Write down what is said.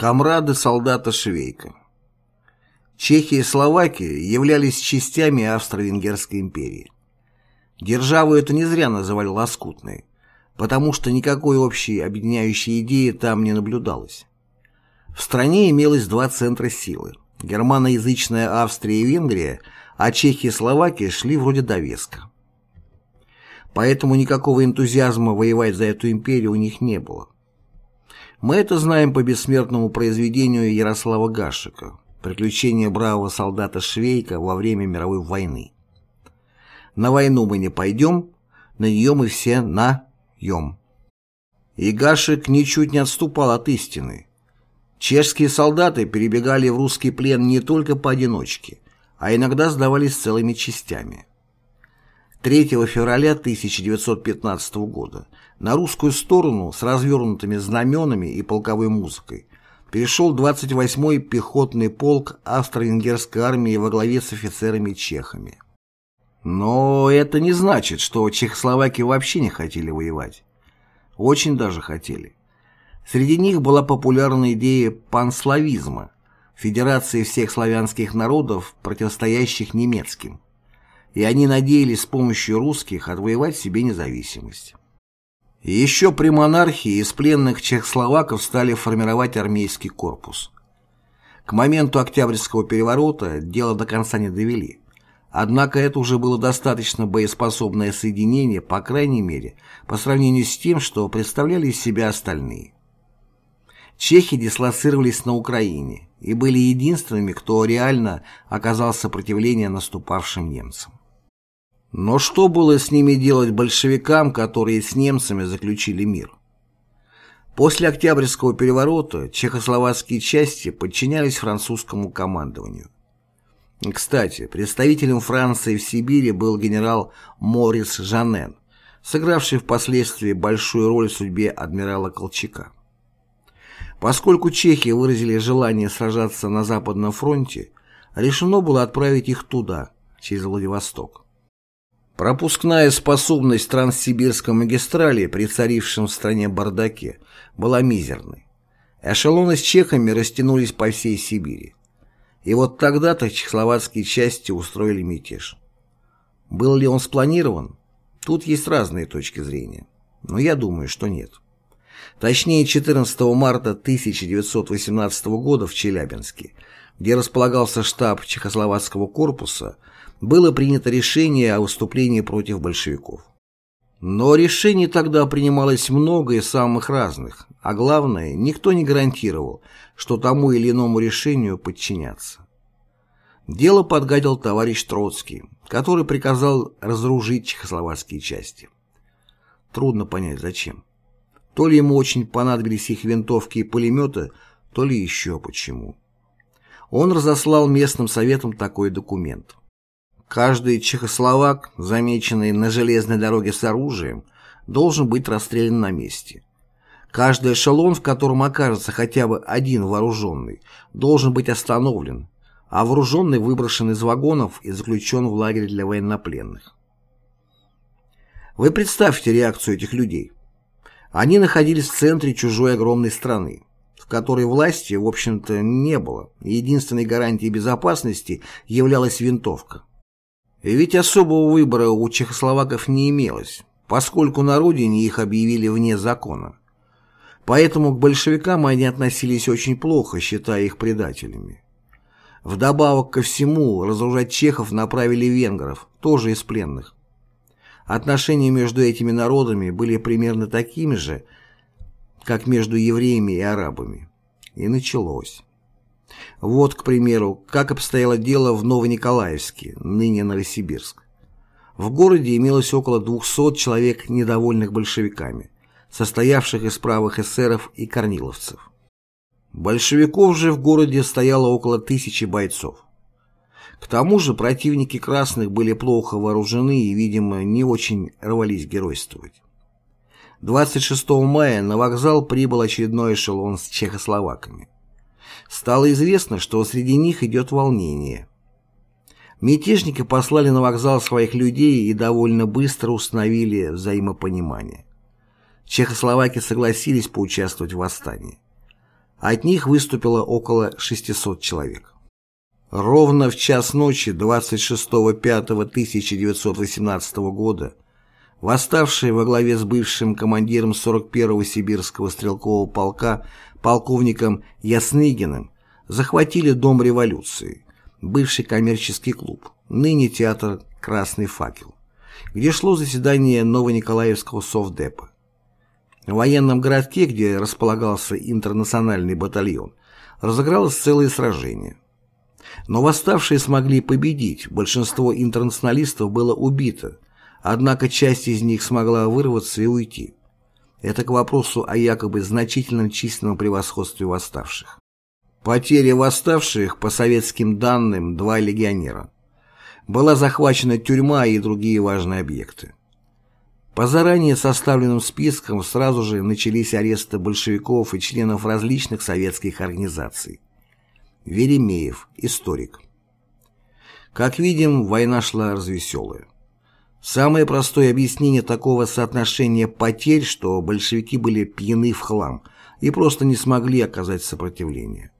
Комрады солдата Швейка Чехия и Словакия являлись частями Австро-Венгерской империи. Державу эту не зря называли лоскутной, потому что никакой общей объединяющей идеи там не наблюдалось. В стране имелось два центра силы – германоязычная Австрия и Венгрия, а Чехия и Словакия шли вроде довеска. Поэтому никакого энтузиазма воевать за эту империю у них не было. Мы это знаем по бессмертному произведению Ярослава Гашика «Приключения бравого солдата Швейка во время мировой войны». На войну мы не пойдем, на нее мы все наем. И Гашек ничуть не отступал от истины. Чешские солдаты перебегали в русский плен не только поодиночке, а иногда сдавались целыми частями. 3 февраля 1915 года на русскую сторону с развернутыми знаменами и полковой музыкой перешел 28-й пехотный полк австро-венгерской армии во главе с офицерами-чехами. Но это не значит, что чехословаки вообще не хотели воевать. Очень даже хотели. Среди них была популярна идея панславизма, федерации всех славянских народов, противостоящих немецким. И они надеялись с помощью русских отвоевать себе независимость. Еще при монархии из пленных чехословаков стали формировать армейский корпус. К моменту Октябрьского переворота дело до конца не довели. Однако это уже было достаточно боеспособное соединение, по крайней мере, по сравнению с тем, что представляли из себя остальные. Чехи дислоцировались на Украине и были единственными, кто реально оказал сопротивление наступавшим немцам. Но что было с ними делать большевикам, которые с немцами заключили мир? После Октябрьского переворота чехословацкие части подчинялись французскому командованию. Кстати, представителем Франции в Сибири был генерал Морис Жанен, сыгравший впоследствии большую роль в судьбе адмирала Колчака. Поскольку чехи выразили желание сражаться на Западном фронте, решено было отправить их туда, через Владивосток. Пропускная способность Транссибирской магистрали при царившем в стране бардаке была мизерной. Эшелоны с чехами растянулись по всей Сибири. И вот тогда-то чехословацкие части устроили мятеж. Был ли он спланирован? Тут есть разные точки зрения. Но я думаю, что нет. Точнее, 14 марта 1918 года в Челябинске, где располагался штаб Чехословацкого корпуса, было принято решение о выступлении против большевиков. Но решений тогда принималось много и самых разных, а главное, никто не гарантировал, что тому или иному решению подчинятся. Дело подгадил товарищ Троцкий, который приказал разоружить чехословацкие части. Трудно понять, зачем. То ли ему очень понадобились их винтовки и пулеметы, то ли еще почему. Он разослал местным советам такой документ. Каждый чехословак, замеченный на железной дороге с оружием, должен быть расстрелян на месте. Каждый эшелон, в котором окажется хотя бы один вооруженный, должен быть остановлен, а вооруженный выброшен из вагонов и заключен в лагерь для военнопленных. Вы представьте реакцию этих людей. Они находились в центре чужой огромной страны, в которой власти, в общем-то, не было, и единственной гарантией безопасности являлась винтовка. И ведь особого выбора у чехословаков не имелось, поскольку на родине их объявили вне закона. Поэтому к большевикам они относились очень плохо, считая их предателями. Вдобавок ко всему, разоружать чехов направили венгров, тоже из пленных. Отношения между этими народами были примерно такими же, как между евреями и арабами. И началось. Вот, к примеру, как обстояло дело в Новониколаевске, ныне Новосибирск. В городе имелось около 200 человек недовольных большевиками, состоявших из правых эсеров и корниловцев. Большевиков же в городе стояло около тысячи бойцов. К тому же противники красных были плохо вооружены и, видимо, не очень рвались геройствовать. 26 мая на вокзал прибыл очередной эшелон с чехословаками стало известно, что среди них идет волнение. Мятежники послали на вокзал своих людей и довольно быстро установили взаимопонимание. Чехословаки согласились поучаствовать в восстании. От них выступило около 600 человек. Ровно в час ночи 26.05.1918 года восставшие во главе с бывшим командиром 41-го сибирского стрелкового полка полковником Ясныгиным захватили Дом революции, бывший коммерческий клуб, ныне театр «Красный факел», где шло заседание Новониколаевского совдепа. В военном городке, где располагался интернациональный батальон, разыгралось целое сражение. Но восставшие смогли победить, большинство интернационалистов было убито, однако часть из них смогла вырваться и уйти. Это к вопросу о якобы значительном численном превосходстве восставших. Потери восставших, по советским данным, два легионера. Была захвачена тюрьма и другие важные объекты. По заранее составленным спискам сразу же начались аресты большевиков и членов различных советских организаций. Веремеев, историк. Как видим, война шла развеселая. Самое простое объяснение такого соотношения потерь, что большевики были пьяны в хлам и просто не смогли оказать сопротивление.